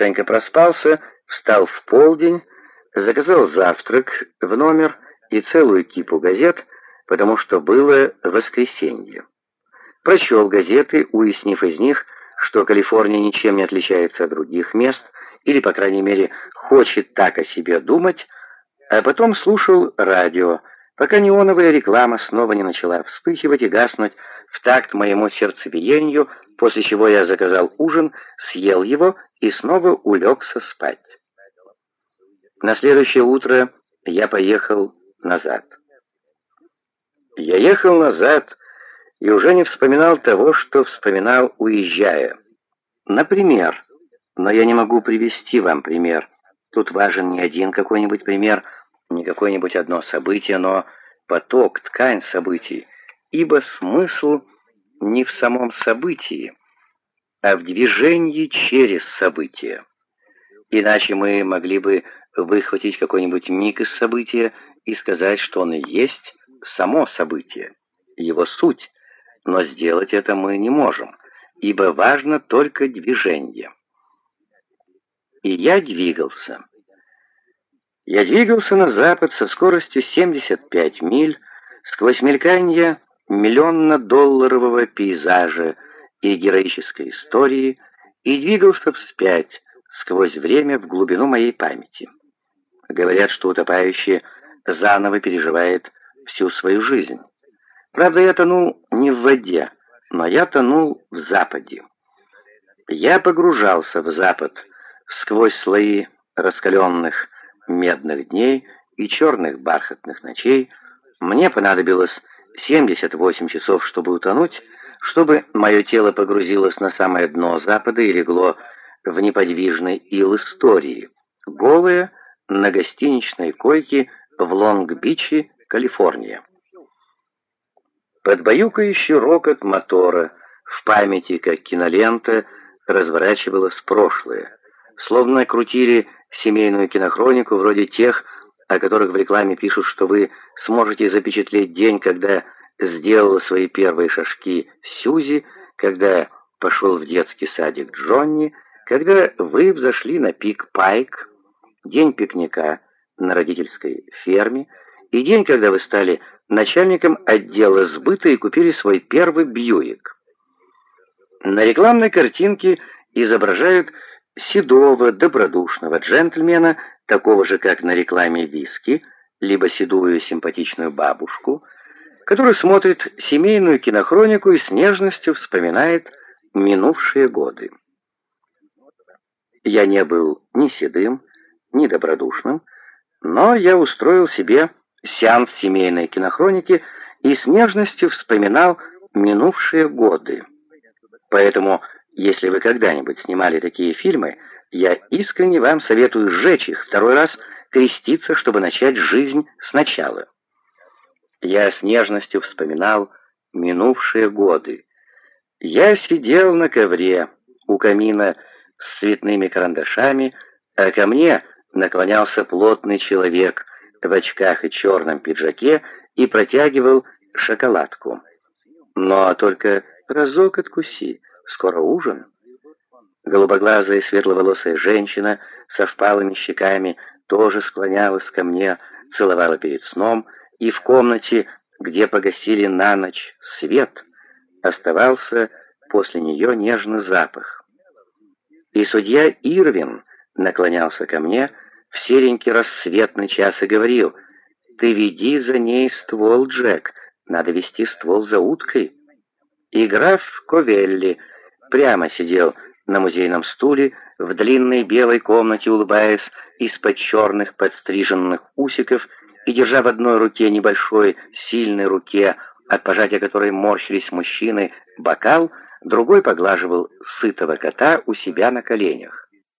хорошенько проспался, встал в полдень, заказал завтрак в номер и целую кипу газет, потому что было воскресенье. Прочел газеты, уяснив из них, что Калифорния ничем не отличается от других мест, или, по крайней мере, хочет так о себе думать, а потом слушал радио, пока неоновая реклама снова не начала вспыхивать и гаснуть в такт моему сердцебиению, после чего я заказал ужин, съел его и снова улегся спать. На следующее утро я поехал назад. Я ехал назад и уже не вспоминал того, что вспоминал, уезжая. Например, но я не могу привести вам пример. Тут важен не один какой-нибудь пример, не какое-нибудь одно событие, но поток, ткань событий, ибо смысл не в самом событии, а в движении через событие. Иначе мы могли бы выхватить какой-нибудь миг из события и сказать, что он и есть само событие, его суть, но сделать это мы не можем, ибо важно только движение. И я двигался. Я двигался на запад со скоростью 75 миль, сквозь мельканье миллионно-долларового пейзажа и героической истории, и двигался вспять, сквозь время в глубину моей памяти. Говорят, что утопающий заново переживает всю свою жизнь. Правда, я тонул не в воде, но я тонул в западе. Я погружался в запад сквозь слои раскаленных медных дней и черных бархатных ночей. Мне понадобилось 78 часов, чтобы утонуть, чтобы мое тело погрузилось на самое дно запада и легло в неподвижный ил истории, голое на гостиничной койке в Лонг-Биче, Калифорния. Под баюкающий рокот мотора в памяти, как кинолента, разворачивалось прошлое, словно крутили семейную кинохронику вроде тех, о которых в рекламе пишут, что вы сможете запечатлеть день, когда сделала свои первые шажки Сьюзи, когда пошел в детский садик Джонни, когда вы взошли на пик Пайк, день пикника на родительской ферме и день, когда вы стали начальником отдела сбыта и купили свой первый Бьюик. На рекламной картинке изображают седого, добродушного джентльмена, такого же, как на рекламе виски, либо седую симпатичную бабушку, который смотрит семейную кинохронику и с нежностью вспоминает минувшие годы. Я не был ни седым, ни добродушным, но я устроил себе сеанс семейной кинохроники и с нежностью вспоминал минувшие годы. Поэтому, если вы когда-нибудь снимали такие фильмы, я искренне вам советую сжечь их, второй раз креститься, чтобы начать жизнь сначала. Я с нежностью вспоминал минувшие годы. Я сидел на ковре у камина с цветными карандашами, а ко мне наклонялся плотный человек в очках и черном пиджаке и протягивал шоколадку. Но только разок откуси, скоро ужин. Голубоглазая светловолосая женщина со впалыми щеками тоже склонялась ко мне, целовала перед сном, и в комнате, где погасили на ночь свет, оставался после нее нежный запах. И судья Ирвин наклонялся ко мне в серенький рассветный час и говорил, «Ты веди за ней ствол, Джек, надо вести ствол за уткой». И граф Ковелли прямо сидел на музейном стуле в длинной белой комнате, улыбаясь из-под черных подстриженных усиков и держа в одной руке небольшой, сильной руке, от пожатия которой морщились мужчины, бокал, другой поглаживал сытого кота у себя на коленях.